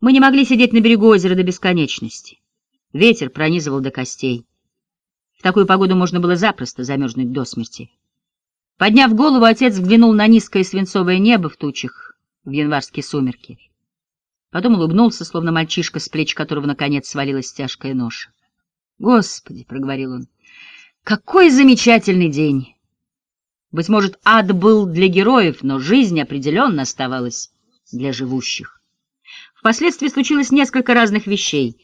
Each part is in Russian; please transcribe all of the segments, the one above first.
Мы не могли сидеть на берегу озера до бесконечности. Ветер пронизывал до костей. В такую погоду можно было запросто замерзнуть до смерти. Подняв голову, отец взглянул на низкое свинцовое небо в тучах в январские сумерки. Потом улыбнулся, словно мальчишка, с плеч которого, наконец, свалилась тяжкая ноша. «Господи!» — проговорил он. «Какой замечательный день!» Быть может, ад был для героев, но жизнь определенно оставалась для живущих. Впоследствии случилось несколько разных вещей.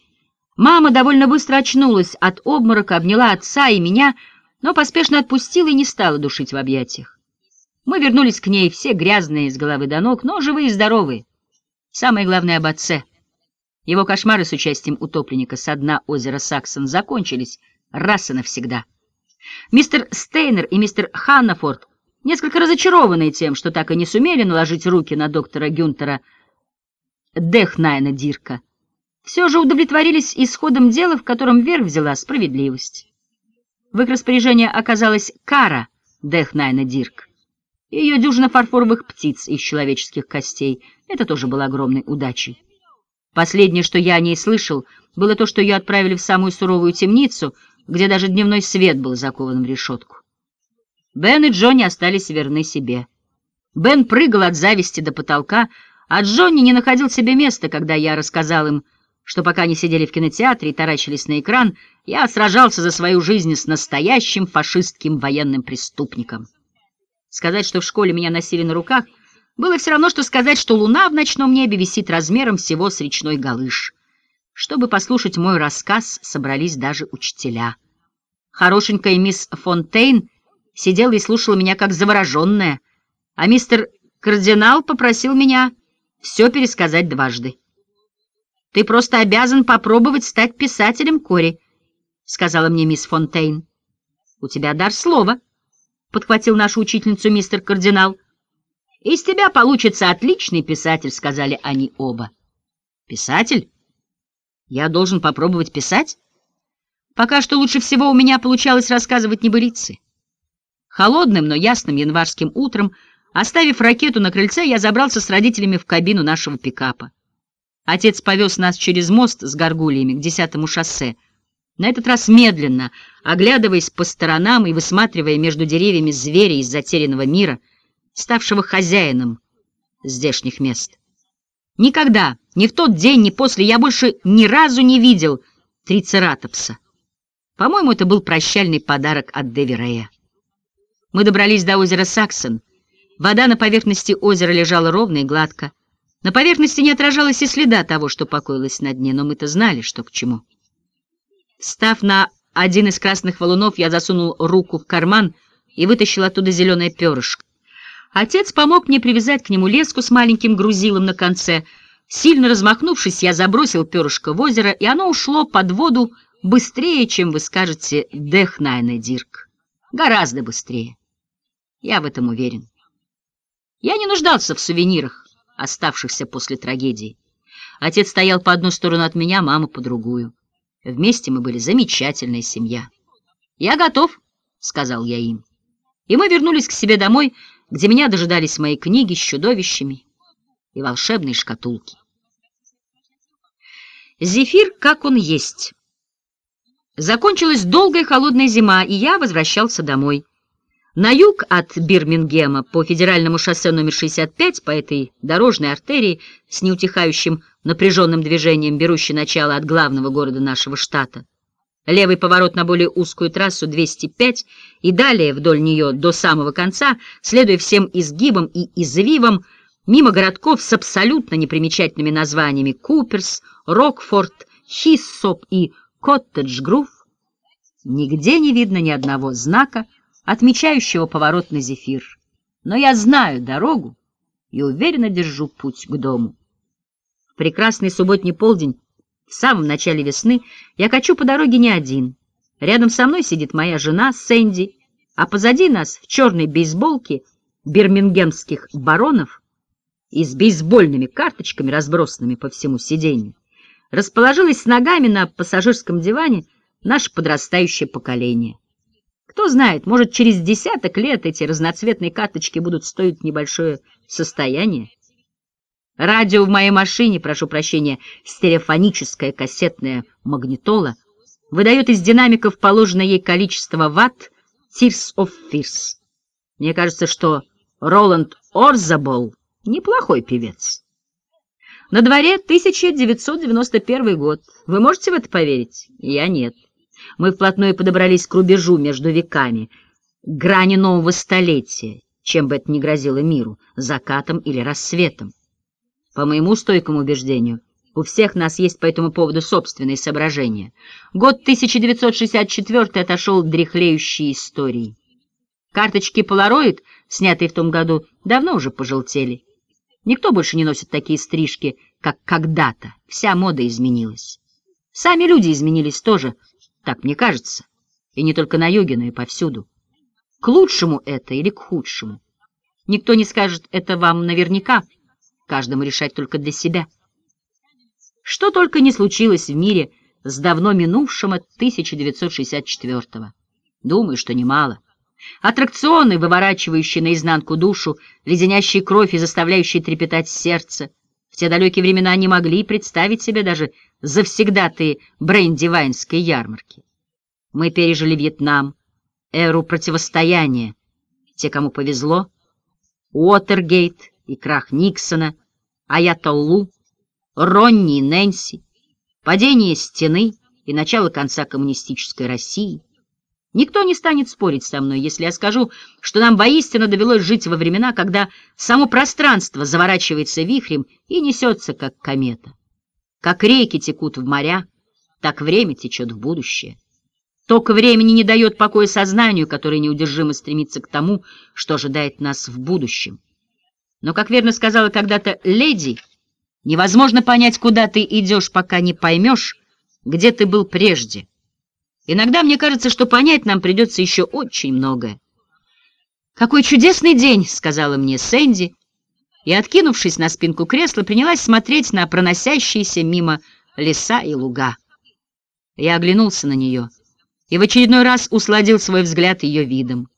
Мама довольно быстро очнулась от обморока, обняла отца и меня, но поспешно отпустила и не стала душить в объятиях. Мы вернулись к ней, все грязные с головы до ног, но живые и здоровые. Самое главное об отце. Его кошмары с участием утопленника со дна озера Саксон закончились раз и навсегда. Мистер Стейнер и мистер Ханнафорд, несколько разочарованные тем, что так и не сумели наложить руки на доктора Гюнтера Дехнайна Дирка, все же удовлетворились исходом дела, в котором верх взяла справедливость. В их распоряжении оказалась кара Дехнайна Дирк. Ее дюжина фарфоровых птиц из человеческих костей — это тоже было огромной удачей. Последнее, что я о ней слышал, было то, что ее отправили в самую суровую темницу — где даже дневной свет был закован в решетку. Бен и Джонни остались верны себе. Бен прыгал от зависти до потолка, а Джонни не находил себе места, когда я рассказал им, что пока они сидели в кинотеатре и таращились на экран, я сражался за свою жизнь с настоящим фашистским военным преступником. Сказать, что в школе меня носили на руках, было все равно, что сказать, что луна в ночном небе висит размером всего с речной галыш. Чтобы послушать мой рассказ, собрались даже учителя. Хорошенькая мисс Фонтейн сидела и слушала меня как завороженная, а мистер Кардинал попросил меня все пересказать дважды. «Ты просто обязан попробовать стать писателем, Кори», — сказала мне мисс Фонтейн. «У тебя дар слова», — подхватил нашу учительницу мистер Кардинал. «Из тебя получится отличный писатель», — сказали они оба. «Писатель?» Я должен попробовать писать? Пока что лучше всего у меня получалось рассказывать небылицы. Холодным, но ясным январским утром, оставив ракету на крыльце, я забрался с родителями в кабину нашего пикапа. Отец повез нас через мост с горгульями к десятому шоссе, на этот раз медленно, оглядываясь по сторонам и высматривая между деревьями зверя из затерянного мира, ставшего хозяином здешних мест. Никогда, ни в тот день, ни после, я больше ни разу не видел трицератопса. По-моему, это был прощальный подарок от Деви Мы добрались до озера Саксон. Вода на поверхности озера лежала ровно и гладко. На поверхности не отражалось и следа того, что покоилось на дне, но мы-то знали, что к чему. Став на один из красных валунов, я засунул руку в карман и вытащил оттуда зеленое перышко. Отец помог мне привязать к нему леску с маленьким грузилом на конце. Сильно размахнувшись, я забросил перышко в озеро, и оно ушло под воду быстрее, чем вы скажете «Дехнайне Дирк». Гораздо быстрее. Я в этом уверен. Я не нуждался в сувенирах, оставшихся после трагедии. Отец стоял по одну сторону от меня, мама по другую. Вместе мы были замечательная семья. «Я готов», — сказал я им. И мы вернулись к себе домой, — где меня дожидались мои книги с чудовищами и волшебные шкатулки. Зефир, как он есть. Закончилась долгая холодная зима, и я возвращался домой. На юг от Бирмингема по федеральному шоссе номер 65 по этой дорожной артерии с неутихающим напряженным движением, берущей начало от главного города нашего штата. Левый поворот на более узкую трассу 205 и далее вдоль нее до самого конца, следуя всем изгибам и извивам, мимо городков с абсолютно непримечательными названиями Куперс, Рокфорд, Хиссоп и Коттедж-Грув, нигде не видно ни одного знака, отмечающего поворот на зефир. Но я знаю дорогу и уверенно держу путь к дому. В прекрасный субботний полдень в самом начале весны я качу по дороге не один. Рядом со мной сидит моя жена Сэнди, а позади нас в черной бейсболке бирмингемских баронов и с бейсбольными карточками, разбросанными по всему сиденью, расположилась с ногами на пассажирском диване наше подрастающее поколение. Кто знает, может, через десяток лет эти разноцветные карточки будут стоить небольшое состояние. Радио в моей машине, прошу прощения, стереофоническая кассетная магнитола, выдает из динамиков положенное ей количество ватт Tears of Fears. Мне кажется, что Роланд Орзабол неплохой певец. На дворе 1991 год. Вы можете в это поверить? Я нет. Мы вплотную подобрались к рубежу между веками, к грани нового столетия, чем бы это ни грозило миру, закатом или рассветом. По моему стойкому убеждению, у всех нас есть по этому поводу собственные соображения. Год 1964 отошел дряхлеющей истории. Карточки Polaroid, снятые в том году, давно уже пожелтели. Никто больше не носит такие стрижки, как когда-то. Вся мода изменилась. Сами люди изменились тоже, так мне кажется. И не только на юге, но и повсюду. К лучшему это или к худшему? Никто не скажет это вам наверняка, каждому решать только для себя. Что только не случилось в мире с давно минувшим от 1964-го. Думаю, что немало. Аттракционы, выворачивающие наизнанку душу, леденящие кровь и заставляющие трепетать сердце. В те далекие времена не могли представить себе даже завсегдатые брендивайнской ярмарки. Мы пережили Вьетнам, эру противостояния. Те, кому повезло, Уотергейт и крах Никсона, Аятоллу, Ронни и Нэнси, падение стены и начало конца коммунистической России — Никто не станет спорить со мной, если я скажу, что нам воистину довелось жить во времена, когда само пространство заворачивается вихрем и несется, как комета. Как реки текут в моря, так время течет в будущее. Ток времени не дает покоя сознанию, которое неудержимо стремится к тому, что ожидает нас в будущем. Но, как верно сказала когда-то леди, невозможно понять, куда ты идешь, пока не поймешь, где ты был прежде. Иногда мне кажется, что понять нам придется еще очень многое. «Какой чудесный день!» — сказала мне Сэнди, и, откинувшись на спинку кресла, принялась смотреть на проносящиеся мимо леса и луга. Я оглянулся на нее и в очередной раз усладил свой взгляд ее видом.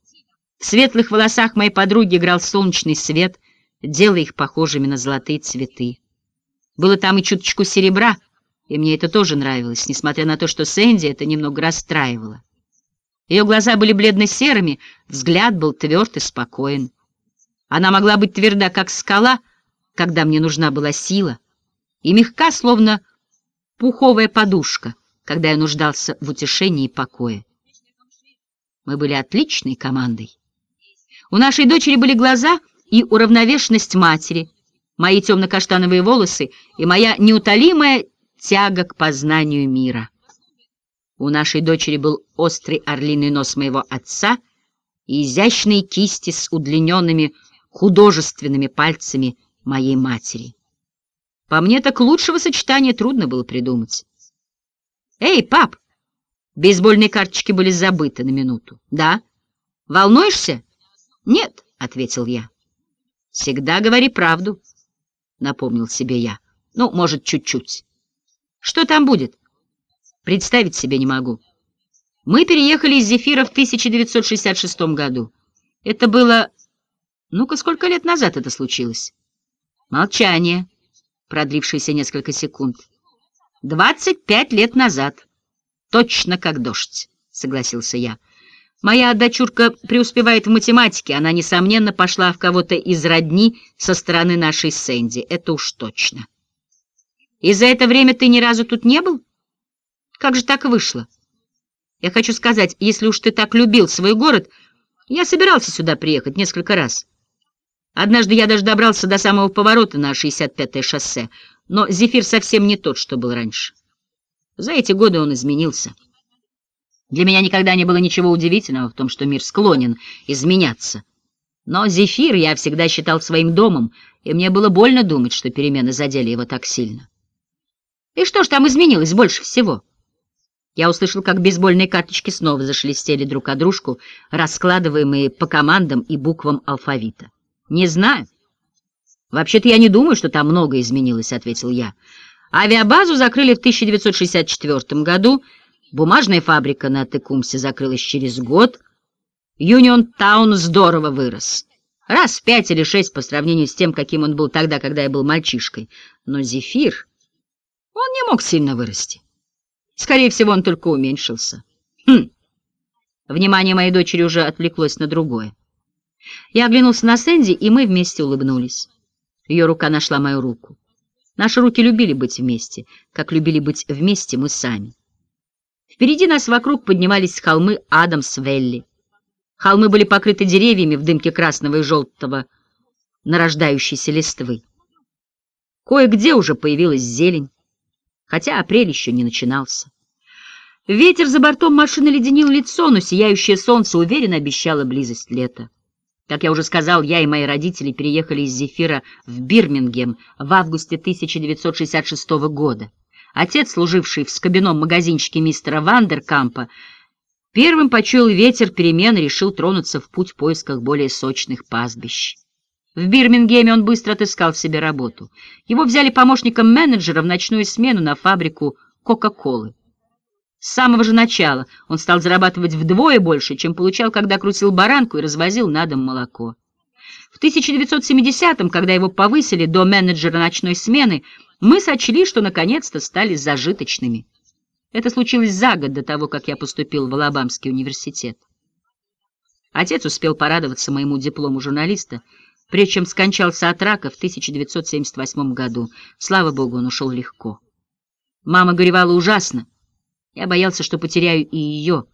В светлых волосах моей подруги играл солнечный свет, делая их похожими на золотые цветы. Было там и чуточку серебра — и мне это тоже нравилось, несмотря на то, что Сэнди это немного расстраивало. Ее глаза были бледно-серыми, взгляд был тверд и спокоен. Она могла быть тверда, как скала, когда мне нужна была сила, и мягка, словно пуховая подушка, когда я нуждался в утешении и покое. Мы были отличной командой. У нашей дочери были глаза и уравновешенность матери, мои темно-каштановые волосы и моя неутолимая тяга к познанию мира. У нашей дочери был острый орлиный нос моего отца и изящные кисти с удлиненными художественными пальцами моей матери. По мне, так лучшего сочетания трудно было придумать. «Эй, пап!» Бейсбольные карточки были забыты на минуту. «Да? Волнуешься?» «Нет», — ответил я. «Всегда говори правду», — напомнил себе я. «Ну, может, чуть-чуть». Что там будет? Представить себе не могу. Мы переехали из Зефира в 1966 году. Это было... Ну-ка, сколько лет назад это случилось? Молчание, продлившееся несколько секунд. Двадцать пять лет назад. Точно как дождь, согласился я. Моя дочурка преуспевает в математике, она, несомненно, пошла в кого-то из родни со стороны нашей Сэнди, это уж точно. И за это время ты ни разу тут не был? Как же так вышло? Я хочу сказать, если уж ты так любил свой город, я собирался сюда приехать несколько раз. Однажды я даже добрался до самого поворота на 65-е шоссе, но Зефир совсем не тот, что был раньше. За эти годы он изменился. Для меня никогда не было ничего удивительного в том, что мир склонен изменяться. Но Зефир я всегда считал своим домом, и мне было больно думать, что перемены задели его так сильно. И что ж там изменилось больше всего? Я услышал, как бейсбольные карточки снова зашелестели друг о дружку, раскладываемые по командам и буквам алфавита. Не знаю. Вообще-то я не думаю, что там много изменилось, ответил я. Авиабазу закрыли в 1964 году, бумажная фабрика на Текумсе закрылась через год, Юнион Таун здорово вырос. Раз в пять или шесть по сравнению с тем, каким он был тогда, когда я был мальчишкой. Но Зефир, он не мог сильно вырасти. Скорее всего, он только уменьшился. Хм. Внимание моей дочери уже отвлеклось на другое. Я оглянулся на Сэнди, и мы вместе улыбнулись. Ее рука нашла мою руку. Наши руки любили быть вместе, как любили быть вместе мы сами. Впереди нас вокруг поднимались холмы Адамс-Велли. Холмы были покрыты деревьями в дымке красного и желтого нарождающейся листвы. Кое-где уже появилась зелень, хотя апрель еще не начинался. Ветер за бортом машины леденил лицо, но сияющее солнце уверенно обещало близость лета. Как я уже сказал, я и мои родители переехали из Зефира в Бирмингем в августе 1966 года. Отец, служивший в скобяном магазинчике мистера Вандеркампа, Первым почуял ветер перемен и решил тронуться в путь в поисках более сочных пастбищ. В Бирмингеме он быстро отыскал себе работу. Его взяли помощником менеджера в ночную смену на фабрику Кока-Колы. С самого же начала он стал зарабатывать вдвое больше, чем получал, когда крутил баранку и развозил на дом молоко. В 1970-м, когда его повысили до менеджера ночной смены, мы сочли, что наконец-то стали зажиточными. Это случилось за год до того, как я поступил в Алабамский университет. Отец успел порадоваться моему диплому журналиста, прежде чем скончался от рака в 1978 году. Слава богу, он ушел легко. Мама горевала ужасно. Я боялся, что потеряю и ее.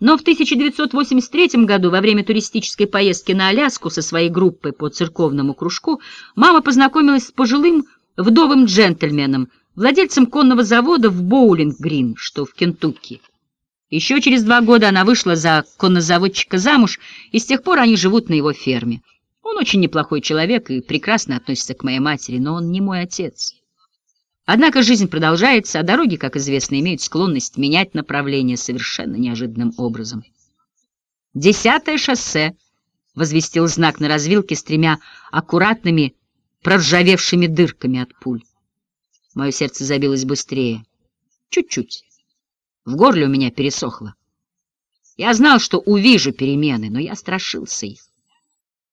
Но в 1983 году, во время туристической поездки на Аляску со своей группой по церковному кружку, мама познакомилась с пожилым вдовым джентльменом, владельцем конного завода в Боулинг-Грин, что в Кентукки. Еще через два года она вышла за коннозаводчика замуж, и с тех пор они живут на его ферме. Он очень неплохой человек и прекрасно относится к моей матери, но он не мой отец. Однако жизнь продолжается, а дороги, как известно, имеют склонность менять направление совершенно неожиданным образом. «Десятое шоссе», — возвестил знак на развилке с тремя аккуратными, проржавевшими дырками от пуль. Мое сердце забилось быстрее. Чуть-чуть. В горле у меня пересохло. Я знал, что увижу перемены, но я страшился их.